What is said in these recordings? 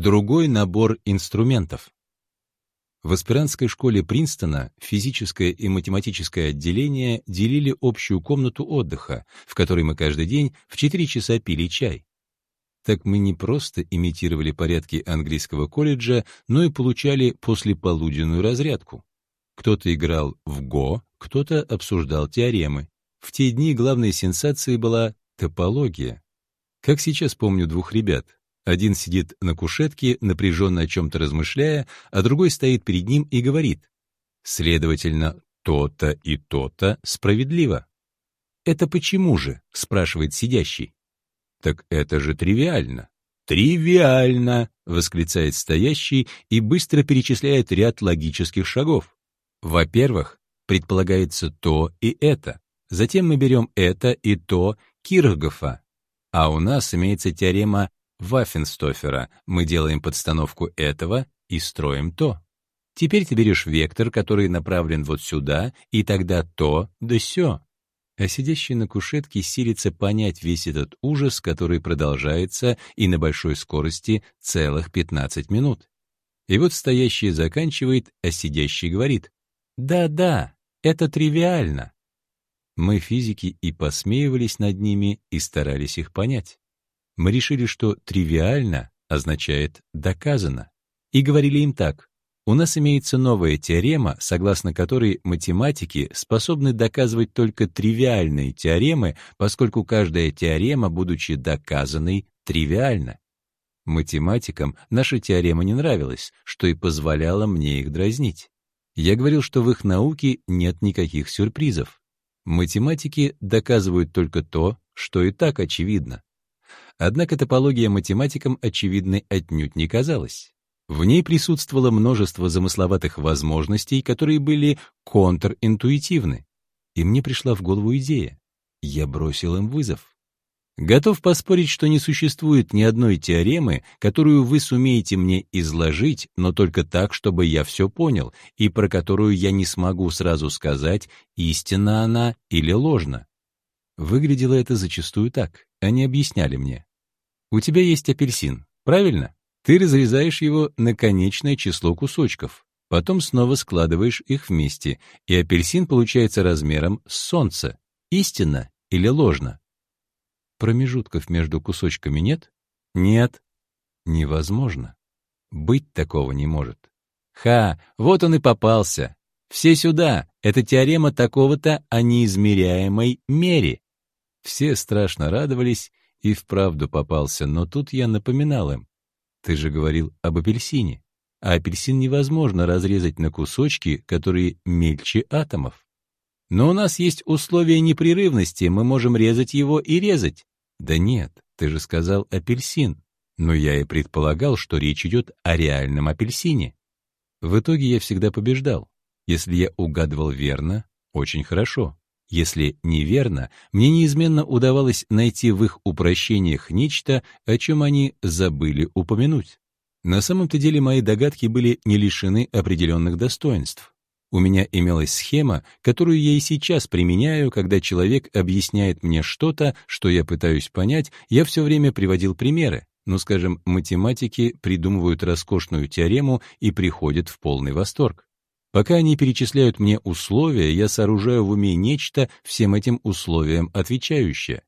Другой набор инструментов. В аспирантской школе Принстона физическое и математическое отделение делили общую комнату отдыха, в которой мы каждый день в 4 часа пили чай. Так мы не просто имитировали порядки английского колледжа, но и получали послеполуденную разрядку. Кто-то играл в го, кто-то обсуждал теоремы. В те дни главной сенсацией была топология. Как сейчас помню двух ребят. Один сидит на кушетке, напряженно о чем-то размышляя, а другой стоит перед ним и говорит. Следовательно, то-то и то-то справедливо. «Это почему же?» — спрашивает сидящий. «Так это же тривиально». «Тривиально!» — восклицает стоящий и быстро перечисляет ряд логических шагов. Во-первых, предполагается то и это. Затем мы берем это и то Кирхгофа. А у нас имеется теорема Ваффенстофера. Мы делаем подстановку этого и строим то. Теперь ты берешь вектор, который направлен вот сюда, и тогда то да сё а сидящий на кушетке силится понять весь этот ужас, который продолжается и на большой скорости целых 15 минут. И вот стоящий заканчивает, а сидящий говорит, «Да-да, это тривиально». Мы, физики, и посмеивались над ними, и старались их понять. Мы решили, что «тривиально» означает «доказано», и говорили им так, у нас имеется новая теорема, согласно которой математики способны доказывать только тривиальные теоремы, поскольку каждая теорема, будучи доказанной, тривиальна. Математикам наша теорема не нравилась, что и позволяло мне их дразнить. Я говорил, что в их науке нет никаких сюрпризов. Математики доказывают только то, что и так очевидно. Однако топология математикам очевидной отнюдь не казалась. В ней присутствовало множество замысловатых возможностей, которые были контринтуитивны. И мне пришла в голову идея. Я бросил им вызов. Готов поспорить, что не существует ни одной теоремы, которую вы сумеете мне изложить, но только так, чтобы я все понял, и про которую я не смогу сразу сказать, истинна она или ложна. Выглядело это зачастую так. Они объясняли мне. У тебя есть апельсин, правильно? Ты разрезаешь его на конечное число кусочков, потом снова складываешь их вместе, и апельсин получается размером с солнце. Истинно или ложно? Промежутков между кусочками нет? Нет. Невозможно. Быть такого не может. Ха, вот он и попался. Все сюда. Это теорема такого-то о неизмеряемой мере. Все страшно радовались, и вправду попался, но тут я напоминал им. Ты же говорил об апельсине. А апельсин невозможно разрезать на кусочки, которые мельче атомов. Но у нас есть условия непрерывности, мы можем резать его и резать. Да нет, ты же сказал апельсин. Но я и предполагал, что речь идет о реальном апельсине. В итоге я всегда побеждал. Если я угадывал верно, очень хорошо. Если неверно, мне неизменно удавалось найти в их упрощениях нечто, о чем они забыли упомянуть. На самом-то деле мои догадки были не лишены определенных достоинств. У меня имелась схема, которую я и сейчас применяю, когда человек объясняет мне что-то, что я пытаюсь понять, я все время приводил примеры. Ну, скажем, математики придумывают роскошную теорему и приходят в полный восторг. Пока они перечисляют мне условия, я сооружаю в уме нечто всем этим условиям отвечающее.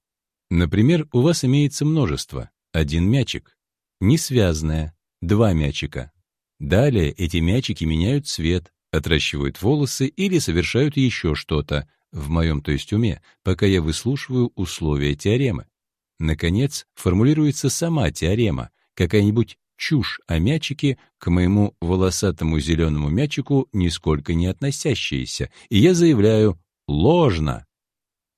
Например, у вас имеется множество, один мячик, несвязное, два мячика. Далее эти мячики меняют цвет, отращивают волосы или совершают еще что-то, в моем то есть уме, пока я выслушиваю условия теоремы. Наконец, формулируется сама теорема, какая-нибудь чушь о мячике к моему волосатому зеленому мячику нисколько не относящаяся, и я заявляю «ложно».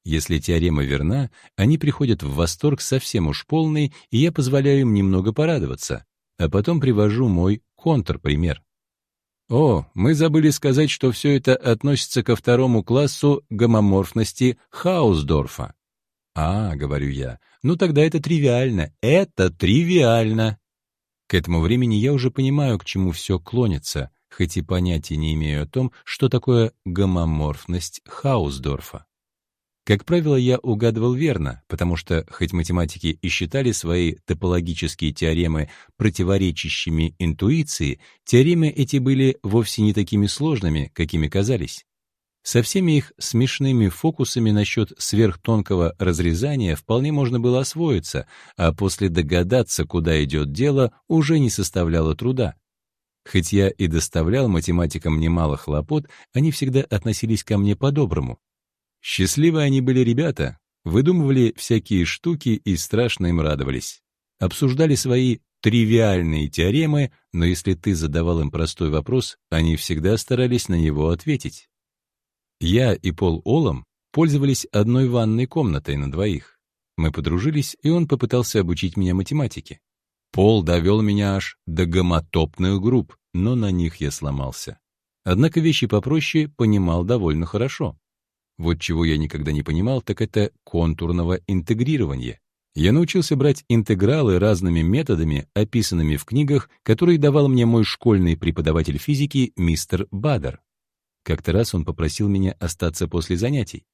Если теорема верна, они приходят в восторг совсем уж полный, и я позволяю им немного порадоваться, а потом привожу мой контрпример. О, мы забыли сказать, что все это относится ко второму классу гомоморфности Хаусдорфа. А, говорю я, ну тогда это тривиально, это тривиально. К этому времени я уже понимаю, к чему все клонится, хоть и понятия не имею о том, что такое гомоморфность Хаусдорфа. Как правило, я угадывал верно, потому что, хоть математики и считали свои топологические теоремы противоречащими интуиции, теоремы эти были вовсе не такими сложными, какими казались. Со всеми их смешными фокусами насчет сверхтонкого разрезания вполне можно было освоиться, а после догадаться, куда идет дело, уже не составляло труда. Хоть я и доставлял математикам немало хлопот, они всегда относились ко мне по-доброму. Счастливые они были ребята, выдумывали всякие штуки и страшно им радовались. Обсуждали свои тривиальные теоремы, но если ты задавал им простой вопрос, они всегда старались на него ответить. Я и Пол Олом пользовались одной ванной комнатой на двоих. Мы подружились, и он попытался обучить меня математике. Пол довел меня аж до гомотопных групп, но на них я сломался. Однако вещи попроще понимал довольно хорошо. Вот чего я никогда не понимал, так это контурного интегрирования. Я научился брать интегралы разными методами, описанными в книгах, которые давал мне мой школьный преподаватель физики мистер Бадер. Как-то раз он попросил меня остаться после занятий.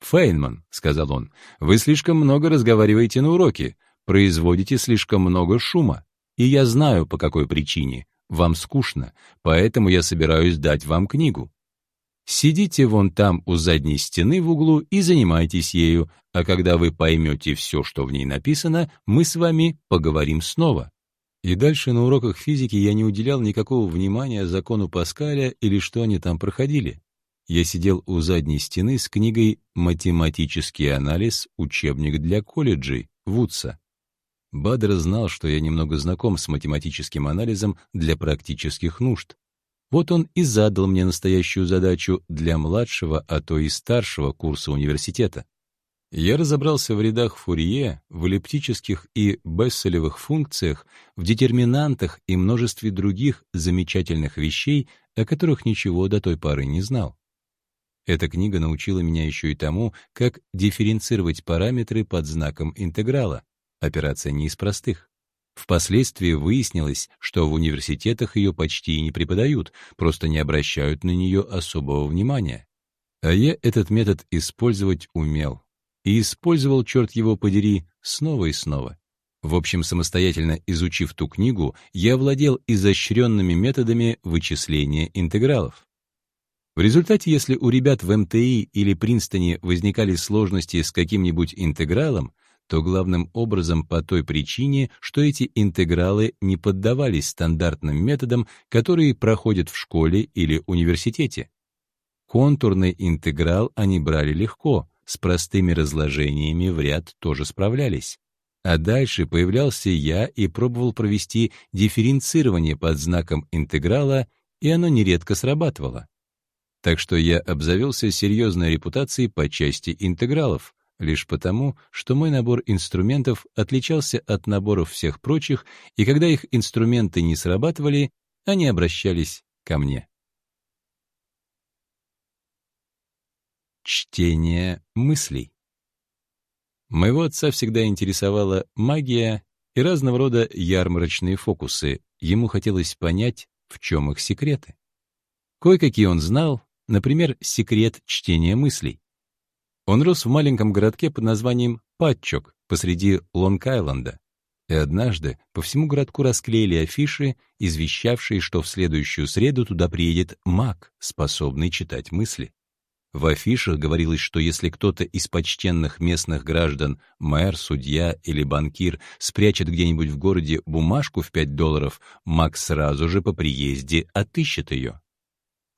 «Фейнман», — сказал он, — «вы слишком много разговариваете на уроке, производите слишком много шума, и я знаю, по какой причине. Вам скучно, поэтому я собираюсь дать вам книгу. Сидите вон там у задней стены в углу и занимайтесь ею, а когда вы поймете все, что в ней написано, мы с вами поговорим снова. И дальше на уроках физики я не уделял никакого внимания закону Паскаля или что они там проходили. Я сидел у задней стены с книгой «Математический анализ. Учебник для колледжей» Вудса. Бадр знал, что я немного знаком с математическим анализом для практических нужд. Вот он и задал мне настоящую задачу для младшего, а то и старшего курса университета. Я разобрался в рядах Фурье, в эллиптических и бесселевых функциях, в детерминантах и множестве других замечательных вещей, о которых ничего до той поры не знал. Эта книга научила меня еще и тому, как дифференцировать параметры под знаком интеграла. Операция не из простых. Впоследствии выяснилось, что в университетах ее почти и не преподают, просто не обращают на нее особого внимания. А я этот метод использовать умел. И использовал, черт его подери, снова и снова. В общем, самостоятельно изучив ту книгу, я владел изощренными методами вычисления интегралов. В результате, если у ребят в МТИ или Принстоне возникали сложности с каким-нибудь интегралом, то главным образом по той причине, что эти интегралы не поддавались стандартным методам, которые проходят в школе или университете. Контурный интеграл они брали легко, с простыми разложениями в ряд тоже справлялись. А дальше появлялся я и пробовал провести дифференцирование под знаком интеграла, и оно нередко срабатывало. Так что я обзавелся серьезной репутацией по части интегралов, лишь потому, что мой набор инструментов отличался от наборов всех прочих, и когда их инструменты не срабатывали, они обращались ко мне. Чтение мыслей. Моего отца всегда интересовала магия и разного рода ярмарочные фокусы. Ему хотелось понять, в чем их секреты. Кое-какие он знал, например, секрет чтения мыслей. Он рос в маленьком городке под названием Патчок посреди Лонг-Айленда. И однажды по всему городку расклеили афиши, извещавшие, что в следующую среду туда приедет маг, способный читать мысли. В афишах говорилось, что если кто-то из почтенных местных граждан, мэр, судья или банкир, спрячет где-нибудь в городе бумажку в 5 долларов, маг сразу же по приезде отыщет ее.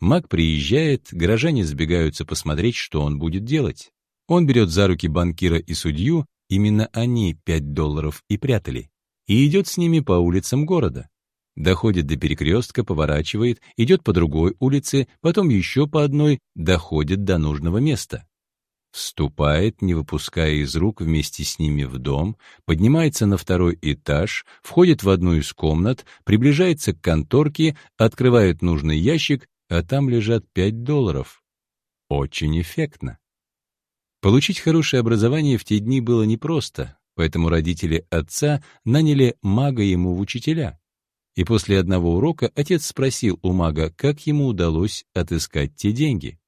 Маг приезжает, горожане сбегаются посмотреть, что он будет делать. Он берет за руки банкира и судью, именно они 5 долларов и прятали, и идет с ними по улицам города. Доходит до перекрестка, поворачивает, идет по другой улице, потом еще по одной, доходит до нужного места. Вступает, не выпуская из рук вместе с ними в дом, поднимается на второй этаж, входит в одну из комнат, приближается к конторке, открывает нужный ящик, а там лежат 5 долларов. Очень эффектно. Получить хорошее образование в те дни было непросто, поэтому родители отца наняли мага ему в учителя. И после одного урока отец спросил у мага, как ему удалось отыскать те деньги.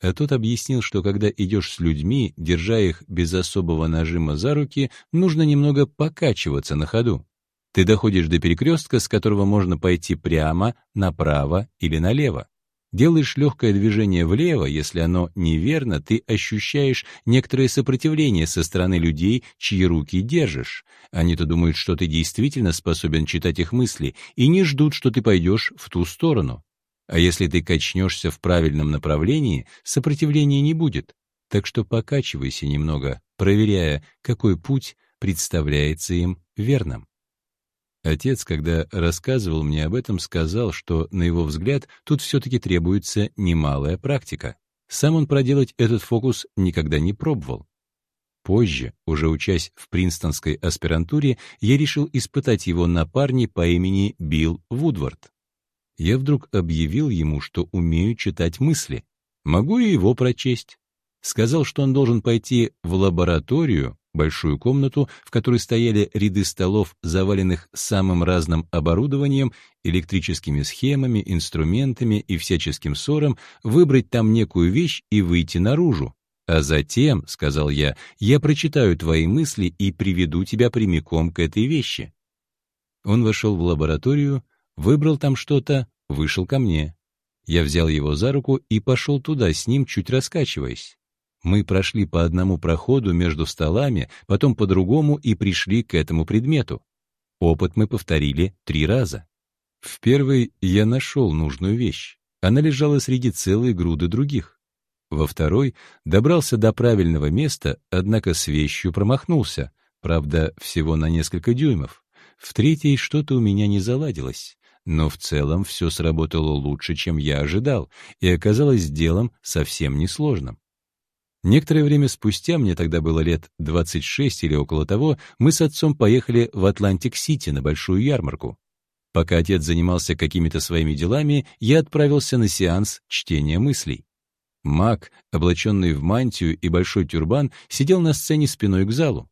А тот объяснил, что когда идешь с людьми, держа их без особого нажима за руки, нужно немного покачиваться на ходу. Ты доходишь до перекрестка, с которого можно пойти прямо, направо или налево. Делаешь легкое движение влево, если оно неверно, ты ощущаешь некоторое сопротивление со стороны людей, чьи руки держишь. Они-то думают, что ты действительно способен читать их мысли и не ждут, что ты пойдешь в ту сторону. А если ты качнешься в правильном направлении, сопротивления не будет. Так что покачивайся немного, проверяя, какой путь представляется им верным. Отец, когда рассказывал мне об этом, сказал, что, на его взгляд, тут все-таки требуется немалая практика. Сам он проделать этот фокус никогда не пробовал. Позже, уже учась в Принстонской аспирантуре, я решил испытать его на парне по имени Билл Вудвард. Я вдруг объявил ему, что умею читать мысли. Могу и его прочесть. Сказал, что он должен пойти в лабораторию, большую комнату, в которой стояли ряды столов, заваленных самым разным оборудованием, электрическими схемами, инструментами и всяческим ссором, выбрать там некую вещь и выйти наружу. А затем, — сказал я, — я прочитаю твои мысли и приведу тебя прямиком к этой вещи. Он вошел в лабораторию, выбрал там что-то, вышел ко мне. Я взял его за руку и пошел туда с ним, чуть раскачиваясь. Мы прошли по одному проходу между столами, потом по другому и пришли к этому предмету. Опыт мы повторили три раза. В первый я нашел нужную вещь. Она лежала среди целой груды других. Во второй добрался до правильного места, однако с вещью промахнулся, правда, всего на несколько дюймов. В третьей что-то у меня не заладилось. Но в целом все сработало лучше, чем я ожидал, и оказалось делом совсем несложным. Некоторое время спустя, мне тогда было лет 26 или около того, мы с отцом поехали в Атлантик-Сити на большую ярмарку. Пока отец занимался какими-то своими делами, я отправился на сеанс чтения мыслей. Маг, облаченный в мантию и большой тюрбан, сидел на сцене спиной к залу.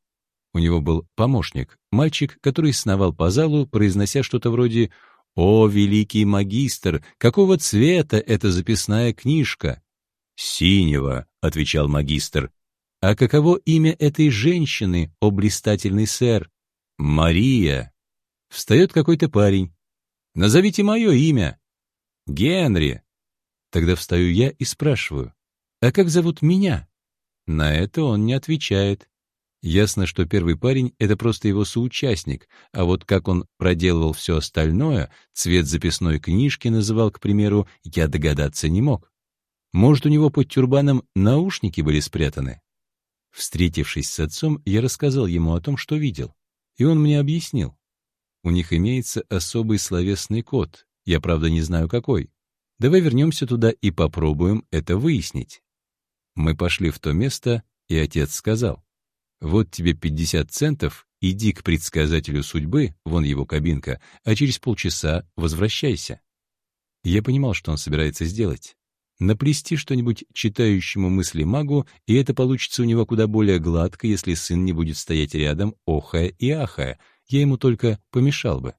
У него был помощник, мальчик, который сновал по залу, произнося что-то вроде «О, великий магистр, какого цвета эта записная книжка?» «Синего», — отвечал магистр. «А каково имя этой женщины, о блистательный сэр?» «Мария». Встает какой-то парень. «Назовите мое имя». «Генри». Тогда встаю я и спрашиваю, «А как зовут меня?» На это он не отвечает. Ясно, что первый парень — это просто его соучастник, а вот как он проделывал все остальное, цвет записной книжки называл, к примеру, я догадаться не мог. Может, у него под тюрбаном наушники были спрятаны? Встретившись с отцом, я рассказал ему о том, что видел, и он мне объяснил. У них имеется особый словесный код, я, правда, не знаю какой. Давай вернемся туда и попробуем это выяснить. Мы пошли в то место, и отец сказал, «Вот тебе 50 центов, иди к предсказателю судьбы, вон его кабинка, а через полчаса возвращайся». Я понимал, что он собирается сделать наплести что-нибудь читающему мысли магу, и это получится у него куда более гладко, если сын не будет стоять рядом, охая и ахая, я ему только помешал бы.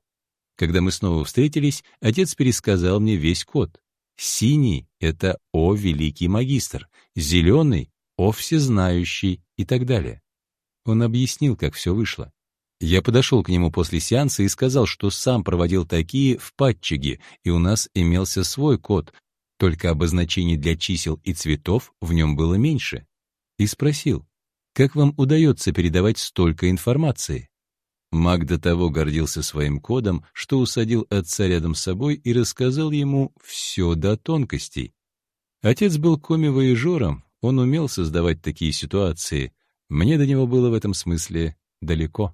Когда мы снова встретились, отец пересказал мне весь код. Синий — это «О великий магистр», зеленый — «О всезнающий» и так далее. Он объяснил, как все вышло. Я подошел к нему после сеанса и сказал, что сам проводил такие в Патчиге, и у нас имелся свой код, только обозначений для чисел и цветов в нем было меньше. И спросил, как вам удается передавать столько информации? Маг до того гордился своим кодом, что усадил отца рядом с собой и рассказал ему все до тонкостей. Отец был коми-воежором, он умел создавать такие ситуации. Мне до него было в этом смысле далеко.